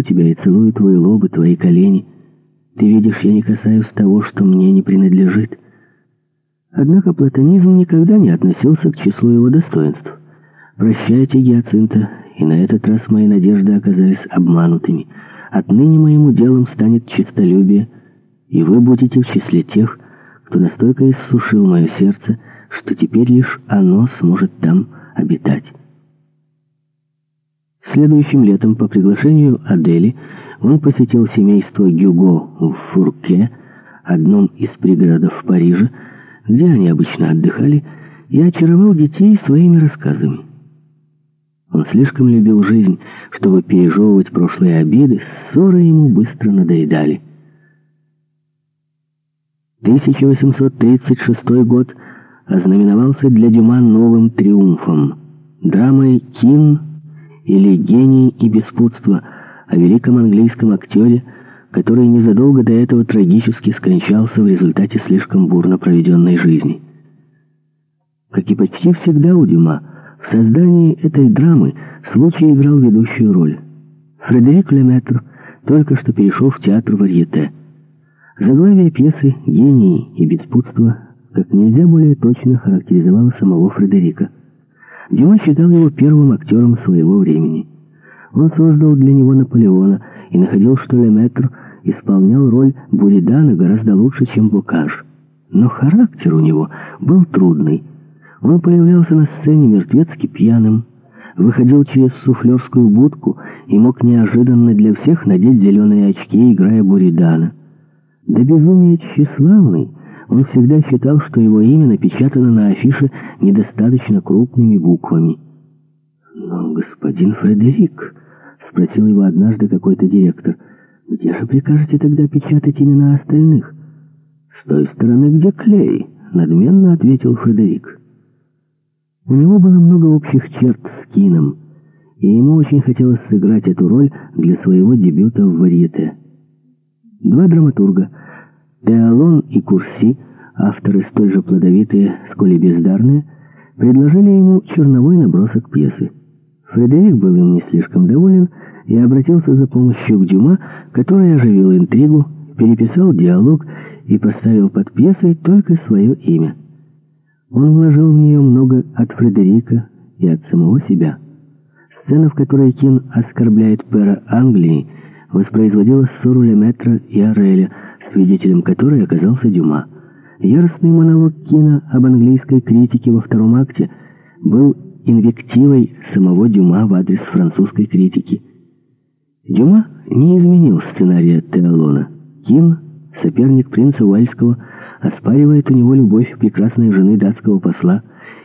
люблю тебя и целую твои лобы, твои колени. Ты видишь, я не касаюсь того, что мне не принадлежит. Однако платонизм никогда не относился к числу его достоинств. Прощайте, Гиацинта, и на этот раз мои надежды оказались обманутыми. Отныне моим уделом станет честолюбие, и вы будете в числе тех, кто настолько иссушил мое сердце, что теперь лишь оно сможет там обитать. Следующим летом по приглашению Адели он посетил семейство Гюго в Фурке, одном из пригородов Парижа, где они обычно отдыхали, и очаровал детей своими рассказами. Он слишком любил жизнь, чтобы пережевывать прошлые обиды, ссоры ему быстро надоедали. 1836 год ознаменовался для Дюма новым триумфом, драмой «Кин» или «Гений и беспутство» о великом английском актере, который незадолго до этого трагически скончался в результате слишком бурно проведенной жизни. Как и почти всегда у Дюма, в создании этой драмы случай играл ведущую роль. Фредерик Леметр только что перешел в театр Варьете. Заглавие пьесы «Гений и беспутство» как нельзя более точно характеризовало самого Фредерика. Дюма считал его первым актером своего времени. Он создал для него Наполеона и находил, что Леметр исполнял роль Буридана гораздо лучше, чем Бокаж. Но характер у него был трудный. Он появлялся на сцене мертвецки пьяным, выходил через суфлерскую будку и мог неожиданно для всех надеть зеленые очки, играя Буридана. До безумия тщеславный, он всегда считал, что его имя напечатано на афише недостаточно крупными буквами. «Но господин Фредерик...» — спросил его однажды какой-то директор. «Где же прикажете тогда печатать имена остальных?» «С той стороны, где клей», — надменно ответил Фредерик. У него было много общих черт с Кином, и ему очень хотелось сыграть эту роль для своего дебюта в «Варьете». Два драматурга, Теолон и Курси, авторы столь же плодовитые, сколь и бездарные, предложили ему черновой набросок пьесы. Фредерик был им не слишком доволен и обратился за помощью к Дюма, который оживил интригу, переписал диалог и поставил под пьесой только свое имя. Он вложил в нее много от Фредерика и от самого себя. Сцена, в которой Кин оскорбляет пера Англии, воспроизводила ссору Леметра и Ореля, свидетелем которой оказался Дюма. Яростный монолог Кина об английской критике во втором акте был инвективой самого Дюма в адрес французской критики. Дюма не изменил сценария Теолона. Кин, соперник принца Уальского, оспаривает у него любовь прекрасной жены датского посла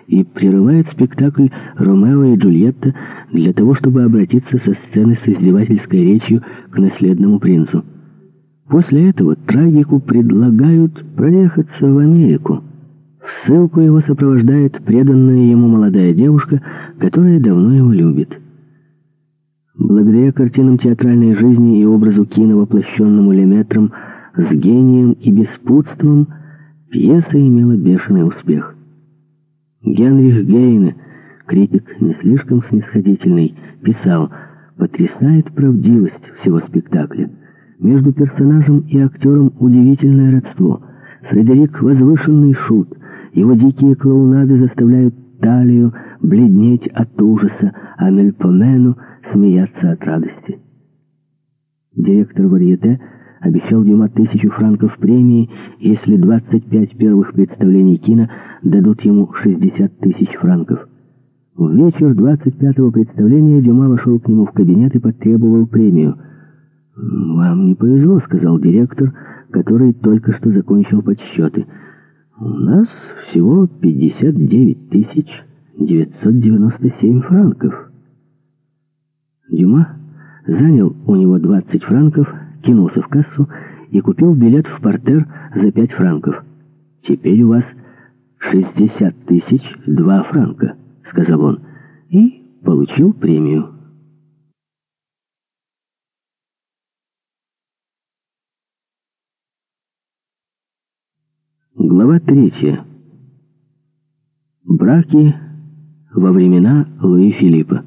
и прерывает спектакль «Ромео и Джульетта» для того, чтобы обратиться со сцены с издевательской речью к наследному принцу. После этого трагику предлагают проехаться в Америку. В ссылку его сопровождает преданная ему молодая девушка, которая давно его любит. Благодаря картинам театральной жизни и образу кино, воплощенному Леметром, с гением и беспутством, пьеса имела бешеный успех. Генрих Гейне, критик не слишком снисходительный, писал «Потрясает правдивость всего спектакля». Между персонажем и актером удивительное родство. Фредерик — возвышенный шут. Его дикие клоунады заставляют талию бледнеть от ужаса, а Мельпомену смеяться от радости. Директор Варьете обещал Дюма тысячу франков премии, если 25 первых представлений кино дадут ему 60 тысяч франков. В вечер 25-го представления Дюма вошел к нему в кабинет и потребовал премию — «Вам не повезло», — сказал директор, который только что закончил подсчеты. «У нас всего 59 тысяч 997 франков». Дюма занял у него 20 франков, кинулся в кассу и купил билет в портер за 5 франков. «Теперь у вас 60 тысяч 2 франка», — сказал он, и получил премию. Глава третья. Браки во времена Луи Филиппа.